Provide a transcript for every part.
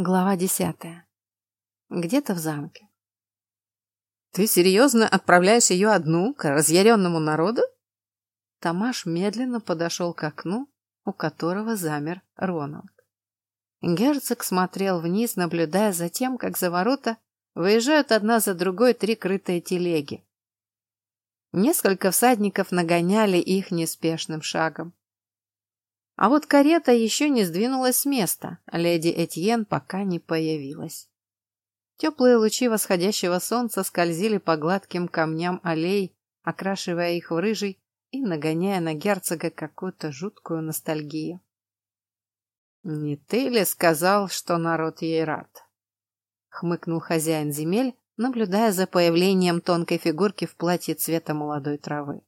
Глава десятая. Где-то в замке. Ты серьезно отправляешь ее одну к разъяренному народу? Тамаш медленно подошел к окну, у которого замер Роналд. Герцог смотрел вниз, наблюдая за тем, как за ворота выезжают одна за другой три крытые телеги. Несколько всадников нагоняли их неспешным шагом. А вот карета еще не сдвинулась с места, леди Этьен пока не появилась. Теплые лучи восходящего солнца скользили по гладким камням аллей, окрашивая их в рыжий и нагоняя на герцога какую-то жуткую ностальгию. «Не ты ли сказал, что народ ей рад?» — хмыкнул хозяин земель, наблюдая за появлением тонкой фигурки в платье цвета молодой травы.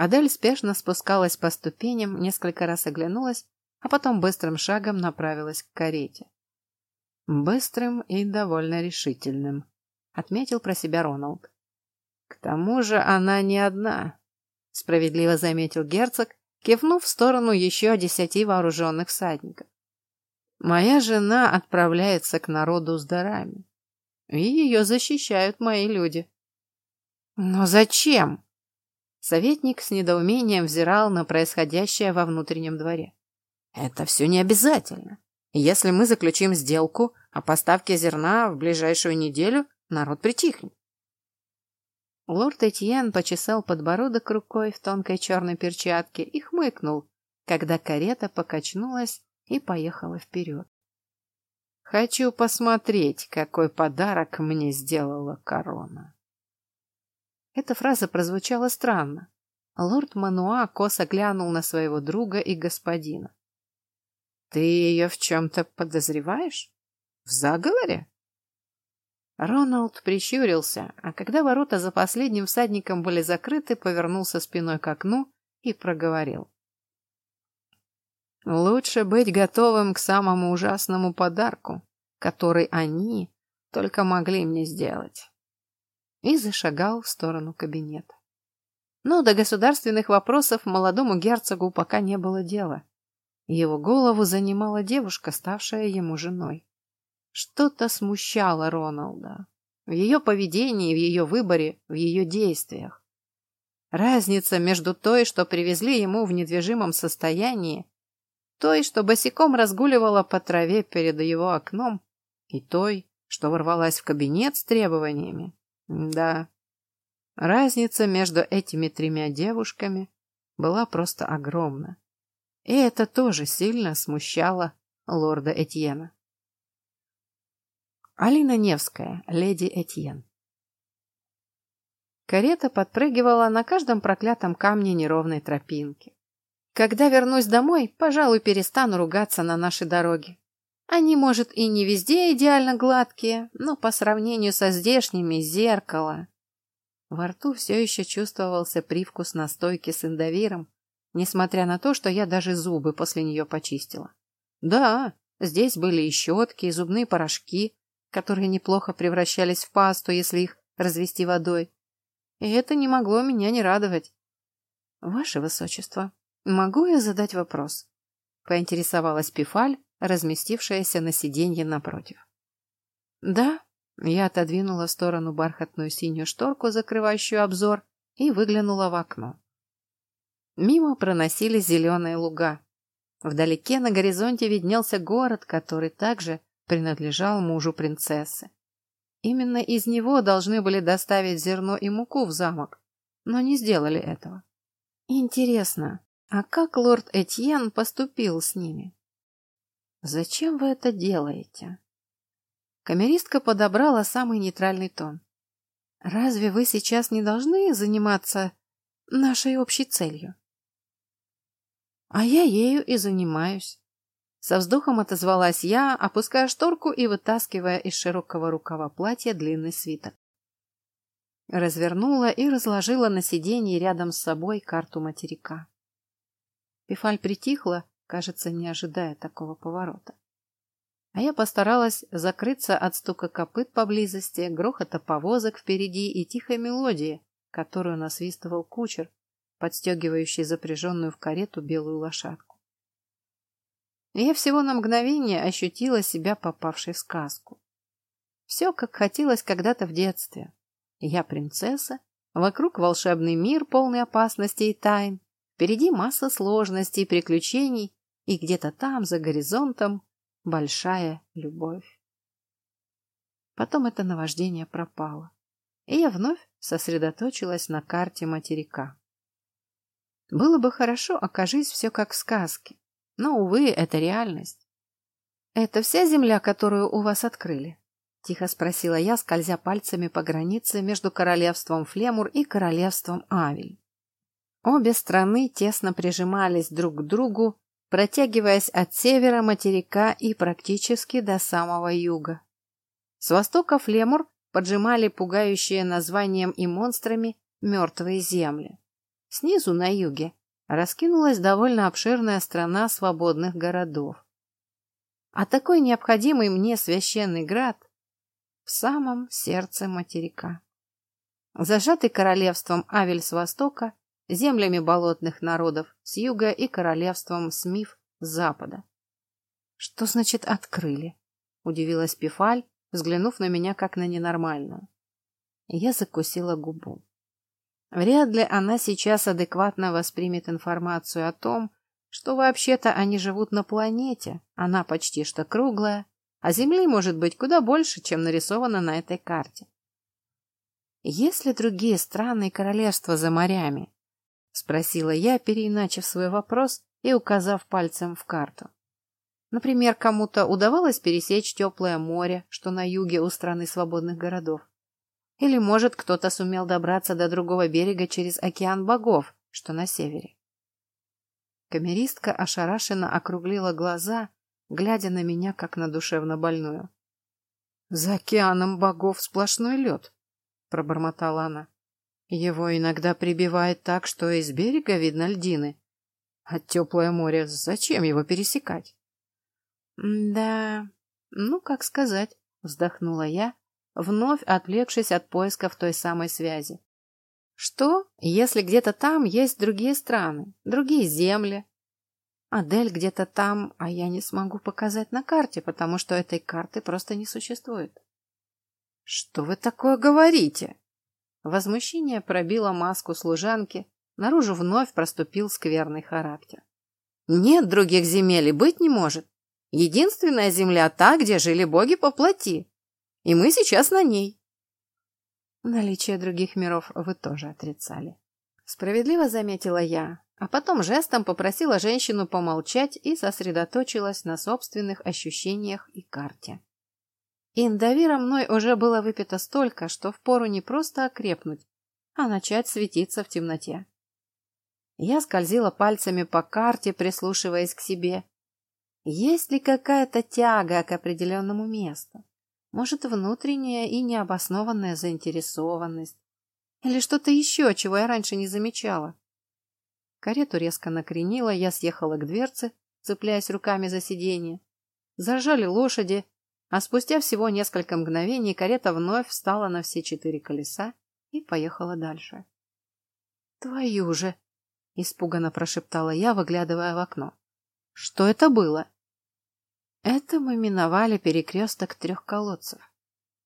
Адель спешно спускалась по ступеням, несколько раз оглянулась, а потом быстрым шагом направилась к карете. Быстрым и довольно решительным, отметил про себя Роналд. К тому же она не одна, справедливо заметил герцог, кивнув в сторону еще десяти вооруженных всадников. Моя жена отправляется к народу с дарами, и ее защищают мои люди. Но зачем? Советник с недоумением взирал на происходящее во внутреннем дворе. «Это все не обязательно. Если мы заключим сделку о поставке зерна в ближайшую неделю, народ притихнет». Лорд Этьен почесал подбородок рукой в тонкой черной перчатке и хмыкнул, когда карета покачнулась и поехала вперед. «Хочу посмотреть, какой подарок мне сделала корона». Эта фраза прозвучала странно. Лорд Мануа косо глянул на своего друга и господина. «Ты ее в чем-то подозреваешь? В заговоре?» Роналд прищурился, а когда ворота за последним всадником были закрыты, повернулся спиной к окну и проговорил. «Лучше быть готовым к самому ужасному подарку, который они только могли мне сделать» и зашагал в сторону кабинета. Но до государственных вопросов молодому герцогу пока не было дела. Его голову занимала девушка, ставшая ему женой. Что-то смущало Роналда. В ее поведении, в ее выборе, в ее действиях. Разница между той, что привезли ему в недвижимом состоянии, той, что босиком разгуливала по траве перед его окном, и той, что ворвалась в кабинет с требованиями, да, разница между этими тремя девушками была просто огромна. И это тоже сильно смущало лорда Этьена. Алина Невская, леди Этьен. Карета подпрыгивала на каждом проклятом камне неровной тропинки. Когда вернусь домой, пожалуй, перестану ругаться на нашей дороге. Они, может, и не везде идеально гладкие, но по сравнению со здешними зеркало. Во рту все еще чувствовался привкус настойки с индовиром, несмотря на то, что я даже зубы после нее почистила. Да, здесь были и щетки, и зубные порошки, которые неплохо превращались в пасту, если их развести водой. И это не могло меня не радовать. Ваше Высочество, могу я задать вопрос? Поинтересовалась Пифаль, разместившаяся на сиденье напротив. «Да», я отодвинула в сторону бархатную синюю шторку, закрывающую обзор, и выглянула в окно. Мимо проносились зеленые луга. Вдалеке на горизонте виднелся город, который также принадлежал мужу принцессы. Именно из него должны были доставить зерно и муку в замок, но не сделали этого. Интересно, а как лорд Этьен поступил с ними? Зачем вы это делаете? Камеристка подобрала самый нейтральный тон. Разве вы сейчас не должны заниматься нашей общей целью? А я ею и занимаюсь. Со вздохом отозвалась я, опуская шторку и вытаскивая из широкого рукава платья длинный свиток. Развернула и разложила на сиденье рядом с собой карту материка. Пифаль притихла, кажется, не ожидая такого поворота. А я постаралась закрыться от стука копыт поблизости, грохота повозок впереди и тихой мелодии, которую насвистывал кучер, подстегивающий запряженную в карету белую лошадку. я всего на мгновение ощутила себя попавшей в сказку. Все, как хотелось когда-то в детстве. Я принцесса, вокруг волшебный мир, полный опасностей и тайн, впереди масса сложностей приключений, и где-то там, за горизонтом, большая любовь. Потом это наваждение пропало, и я вновь сосредоточилась на карте материка. Было бы хорошо, окажись все как в сказке, но, увы, это реальность. «Это вся земля, которую у вас открыли?» — тихо спросила я, скользя пальцами по границе между королевством Флемур и королевством Авель. Обе страны тесно прижимались друг к другу, протягиваясь от севера материка и практически до самого юга. С востока Флемур поджимали пугающие названием и монстрами мертвые земли. Снизу, на юге, раскинулась довольно обширная страна свободных городов. А такой необходимый мне священный град в самом сердце материка. Зажатый королевством Авель с востока, землями болотных народов с юга и королевством Смиф с запада. Что значит «открыли»? Удивилась Пифаль, взглянув на меня как на ненормальную. Я закусила губу. Вряд ли она сейчас адекватно воспримет информацию о том, что вообще-то они живут на планете, она почти что круглая, а Земли может быть куда больше, чем нарисовано на этой карте. Есть ли другие страны и королевства за морями? Спросила я, переиначив свой вопрос и указав пальцем в карту. Например, кому-то удавалось пересечь теплое море, что на юге у страны свободных городов. Или, может, кто-то сумел добраться до другого берега через океан богов, что на севере. Камеристка ошарашенно округлила глаза, глядя на меня, как на душевно больную. «За океаном богов сплошной лед», — пробормотала она. «Его иногда прибивает так, что из берега видно льдины. А теплое море, зачем его пересекать?» «Да, ну, как сказать», — вздохнула я, вновь отвлекшись от поисков той самой связи. Что, если где-то там есть другие страны, другие земли? Адель где-то там, а я не смогу показать на карте, потому что этой карты просто не существует. Что вы такое говорите? Возмущение пробило маску служанки, наружу вновь проступил скверный характер. Нет других земель и быть не может. Единственная земля та, где жили боги по плоти. И мы сейчас на ней. Наличие других миров вы тоже отрицали. Справедливо заметила я, а потом жестом попросила женщину помолчать и сосредоточилась на собственных ощущениях и карте. Индавира мной уже было выпито столько, что впору не просто окрепнуть, а начать светиться в темноте. Я скользила пальцами по карте, прислушиваясь к себе. Есть ли какая-то тяга к определенному месту? Может, внутренняя и необоснованная заинтересованность. Или что-то еще, чего я раньше не замечала. Карету резко накренила, я съехала к дверце, цепляясь руками за сиденье. Заржали лошади, а спустя всего несколько мгновений карета вновь встала на все четыре колеса и поехала дальше. «Твою же!» — испуганно прошептала я, выглядывая в окно. «Что это было?» Это мы миновали перекресток трех колодцев.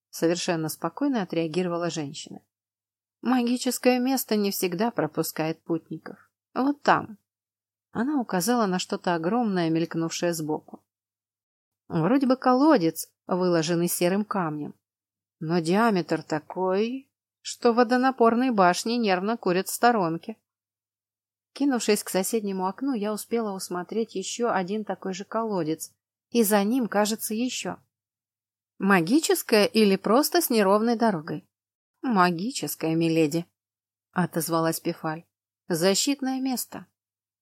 Совершенно спокойно отреагировала женщина. Магическое место не всегда пропускает путников. Вот там. Она указала на что-то огромное, мелькнувшее сбоку. Вроде бы колодец, выложенный серым камнем. Но диаметр такой, что водонапорные башни нервно курят в сторонке. Кинувшись к соседнему окну, я успела усмотреть еще один такой же колодец, и за ним, кажется, еще. Магическая или просто с неровной дорогой? Магическая, миледи, отозвалась Пифаль. Защитное место.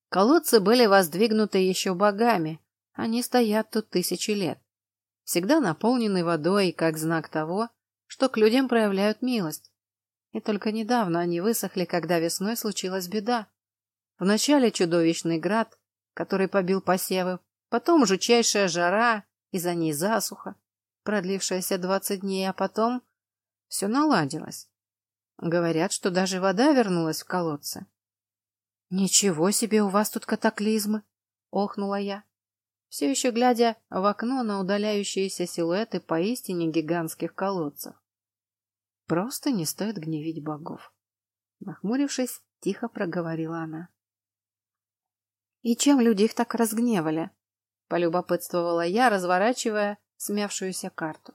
Колодцы были воздвигнуты еще богами, они стоят тут тысячи лет. Всегда наполнены водой, как знак того, что к людям проявляют милость. И только недавно они высохли, когда весной случилась беда. Вначале чудовищный град, который побил посевы, потом жутчайшая жара и за ней засуха, продлившаяся двадцать дней, а потом все наладилось. Говорят, что даже вода вернулась в колодцы. «Ничего себе у вас тут катаклизмы!» — охнула я. Все еще глядя в окно на удаляющиеся силуэты поистине гигантских колодцев. Просто не стоит гневить богов. Нахмурившись, тихо проговорила она. «И чем люди их так разгневали?» — полюбопытствовала я, разворачивая смявшуюся карту.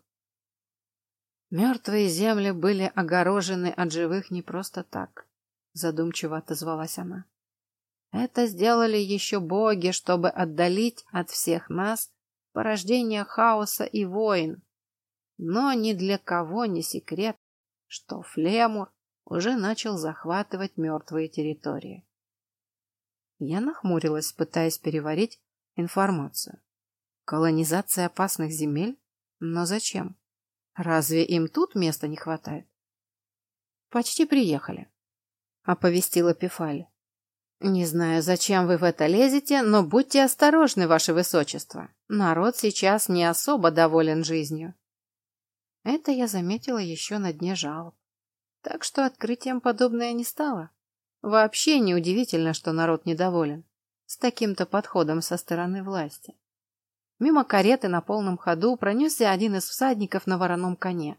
«Мертвые земли были огорожены от живых не просто так», — задумчиво отозвалась она. «Это сделали еще боги, чтобы отдалить от всех нас порождение хаоса и войн. Но ни для кого не секрет, что Флемур уже начал захватывать мертвые территории. Я нахмурилась, пытаясь переварить информацию. Колонизация опасных земель? Но зачем? Разве им тут места не хватает? Почти приехали. Оповестила Пифаль. Не знаю, зачем вы в это лезете, но будьте осторожны, ваше высочество. Народ сейчас не особо доволен жизнью. Это я заметила еще на дне жалоб. Так что открытием подобное не стало. Вообще неудивительно, что народ недоволен с таким-то подходом со стороны власти. Мимо кареты на полном ходу пронесся один из всадников на вороном коне.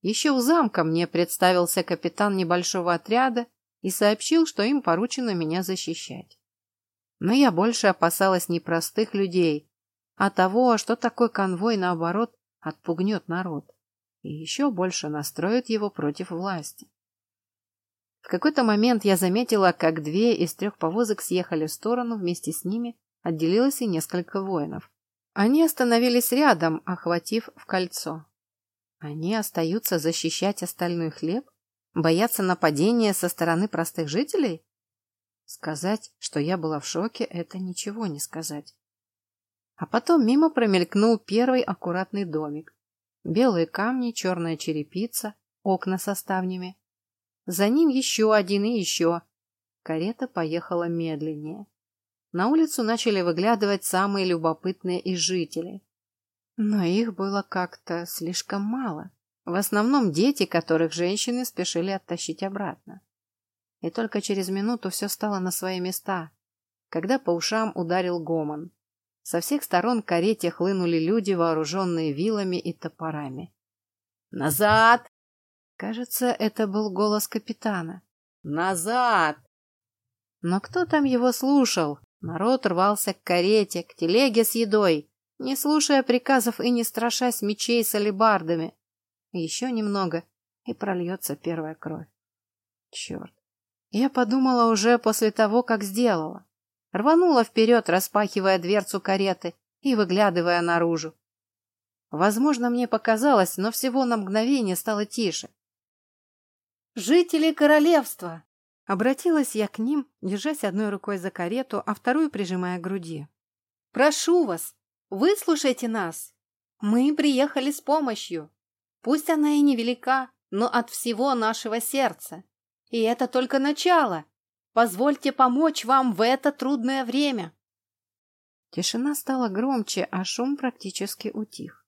Еще у замка мне представился капитан небольшого отряда и сообщил, что им поручено меня защищать. Но я больше опасалась не простых людей, а того, что такой конвой, наоборот, отпугнет народ и еще больше настроит его против власти. В какой-то момент я заметила, как две из трех повозок съехали в сторону, вместе с ними отделилось и несколько воинов. Они остановились рядом, охватив в кольцо. Они остаются защищать остальной хлеб? Боятся нападения со стороны простых жителей? Сказать, что я была в шоке, это ничего не сказать. А потом мимо промелькнул первый аккуратный домик. Белые камни, черная черепица, окна со ставнями. За ним еще один и еще. Карета поехала медленнее. На улицу начали выглядывать самые любопытные из жителей. Но их было как-то слишком мало. В основном дети, которых женщины спешили оттащить обратно. И только через минуту все стало на свои места, когда по ушам ударил гомон. Со всех сторон к карете хлынули люди, вооруженные вилами и топорами. «Назад!» Кажется, это был голос капитана. «Назад!» Но кто там его слушал? Народ рвался к карете, к телеге с едой, не слушая приказов и не страшась мечей с алебардами. Еще немного, и прольется первая кровь. Черт. Я подумала уже после того, как сделала. Рванула вперед, распахивая дверцу кареты и выглядывая наружу. Возможно, мне показалось, но всего на мгновение стало тише. «Жители королевства!» Обратилась я к ним, держась одной рукой за карету, а вторую прижимая к груди. «Прошу вас, выслушайте нас! Мы приехали с помощью. Пусть она и невелика, но от всего нашего сердца. И это только начало. Позвольте помочь вам в это трудное время. Тишина стала громче, а шум практически утих.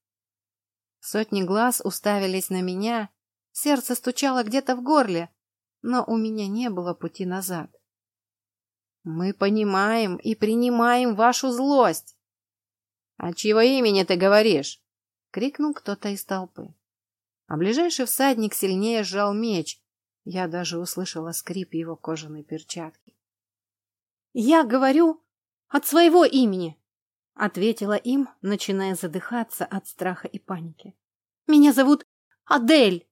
Сотни глаз уставились на меня, сердце стучало где-то в горле, но у меня не было пути назад. Мы понимаем и принимаем вашу злость. — От чьего имени ты говоришь? — крикнул кто-то из толпы. А ближайший всадник сильнее сжал меч, я даже услышала скрип его кожаной перчатки. «Я говорю от своего имени!» — ответила им, начиная задыхаться от страха и паники. «Меня зовут Адель.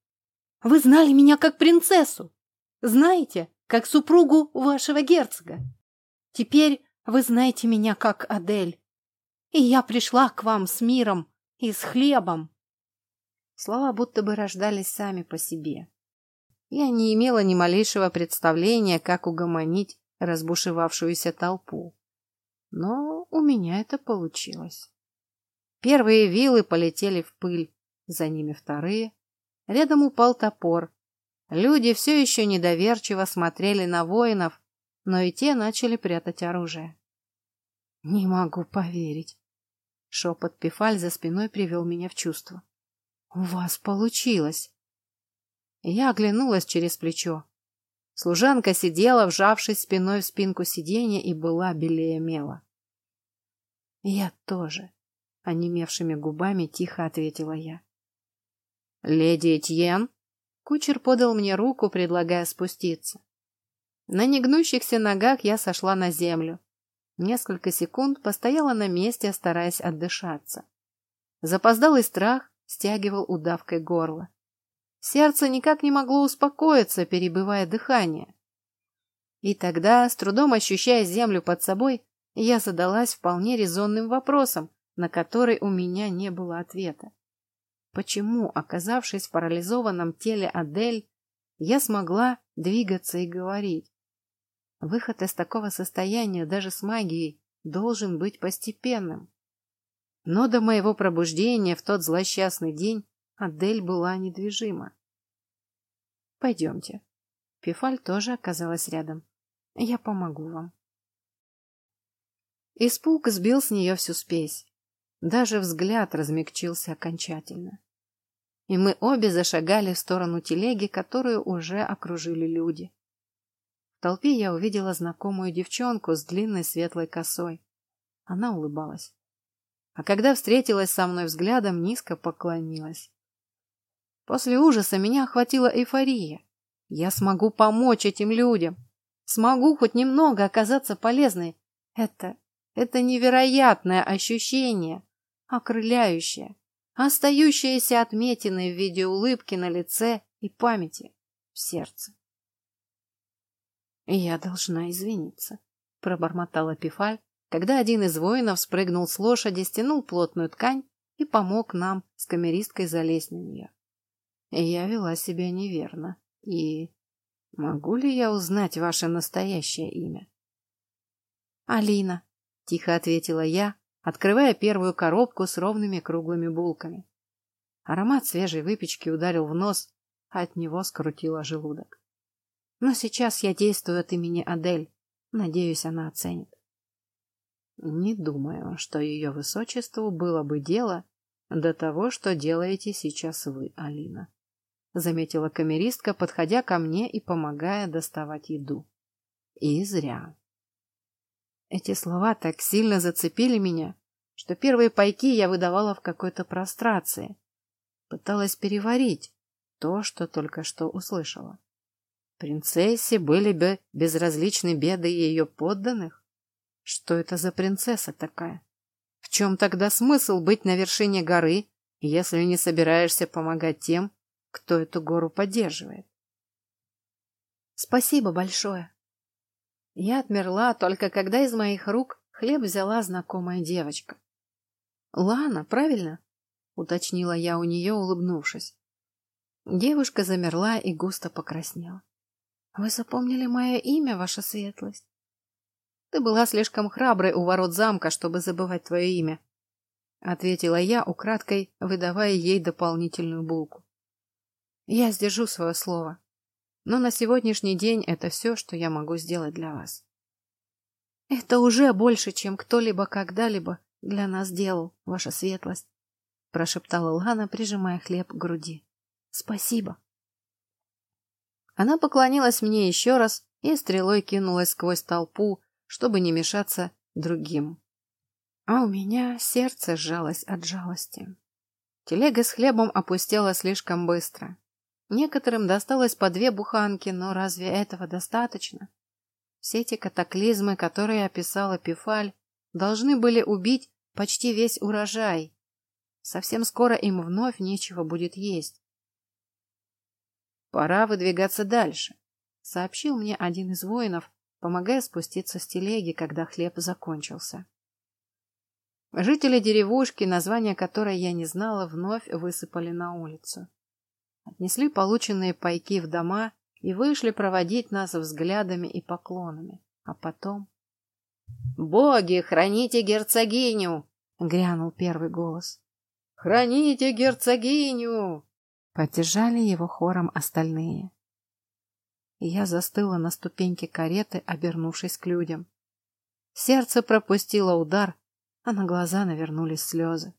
Вы знали меня как принцессу. Знаете, как супругу вашего герцога. Теперь вы знаете меня как Адель. И я пришла к вам с миром и с хлебом». Слова будто бы рождались сами по себе. Я не имела ни малейшего представления, как угомонить разбушевавшуюся толпу. Но у меня это получилось. Первые вилы полетели в пыль, за ними вторые. Рядом упал топор. Люди все еще недоверчиво смотрели на воинов, но и те начали прятать оружие. «Не могу поверить!» Шепот Пифаль за спиной привел меня в чувство. «У вас получилось!» Я оглянулась через плечо. Служанка сидела, вжавшись спиной в спинку сиденья, и была белее мела. Я тоже, онемевшими губами тихо ответила я. Леди Этьен? Кучер подал мне руку, предлагая спуститься. На негнущихся ногах я сошла на землю. Несколько секунд постояла на месте, стараясь отдышаться. Запоздалый страх стягивал удавкой горло. Сердце никак не могло успокоиться, перебывая дыхание. И тогда, с трудом ощущая землю под собой, я задалась вполне резонным вопросом, на который у меня не было ответа. Почему, оказавшись в парализованном теле Адель, я смогла двигаться и говорить? Выход из такого состояния даже с магией должен быть постепенным. Но до моего пробуждения в тот злосчастный день Адель была недвижима. «Пойдемте». Пифаль тоже оказалась рядом. «Я помогу вам». Испуг сбил с нее всю спесь. Даже взгляд размягчился окончательно. И мы обе зашагали в сторону телеги, которую уже окружили люди. В толпе я увидела знакомую девчонку с длинной светлой косой. Она улыбалась. А когда встретилась со мной взглядом, низко поклонилась. После ужаса меня охватила эйфория. Я смогу помочь этим людям. Смогу хоть немного оказаться полезной. Это, это невероятное ощущение окрыляющее, остающееся отметиной в виде улыбки на лице и памяти в сердце. «Я должна извиниться», — пробормотала Пифаль, когда один из воинов спрыгнул с лошади, стянул плотную ткань и помог нам с камеристкой залезть на нее. Я вела себя неверно. И могу ли я узнать ваше настоящее имя? Алина, тихо ответила я, открывая первую коробку с ровными круглыми булками. Аромат свежей выпечки ударил в нос, а от него скрутило желудок. Но сейчас я действую от имени Адель. Надеюсь, она оценит. Не думаю, что ее высочеству было бы дело до того, что делаете сейчас вы, Алина. Заметила камеристка, подходя ко мне и помогая доставать еду. И зря. Эти слова так сильно зацепили меня, что первые пайки я выдавала в какой-то прострации. Пыталась переварить то, что только что услышала. Принцессе были бы безразличны беды ее подданных? Что это за принцесса такая? В чем тогда смысл быть на вершине горы, если не собираешься помогать тем, кто эту гору поддерживает? Спасибо большое. Я отмерла только когда из моих рук хлеб взяла знакомая девочка. Лана, правильно? Уточнила я у нее, улыбнувшись. Девушка замерла и густо покраснела. Вы запомнили мое имя, ваша светлость? Ты была слишком храброй у ворот замка, чтобы забывать твое имя, ответила я, украдкой выдавая ей дополнительную булку. Я сдержу свое слово. Но на сегодняшний день это все, что я могу сделать для вас. Это уже больше, чем кто-либо когда-либо для нас делал, ваша светлость, прошептала Лана, прижимая хлеб к груди. Спасибо. Она поклонилась мне еще раз и стрелой кинулась сквозь толпу, чтобы не мешаться другим. А у меня сердце сжалось от жалости. Телега с хлебом опустела слишком быстро. Некоторым досталось по две буханки, но разве этого достаточно? Все эти катаклизмы, которые описала Пифаль, должны были убить почти весь урожай. Совсем скоро им вновь нечего будет есть. Пора выдвигаться дальше, сообщил мне один из воинов, помогая спуститься с телеги, когда хлеб закончился. Жители деревушки, название которой я не знала, вновь высыпали на улицу отнесли полученные пайки в дома и вышли проводить нас взглядами и поклонами. А потом... «Боги, храните герцогиню!» — грянул первый голос. «Храните герцогиню!» — поддержали его хором остальные. И я застыла на ступеньке кареты, обернувшись к людям. Сердце пропустило удар, а на глаза навернулись слезы.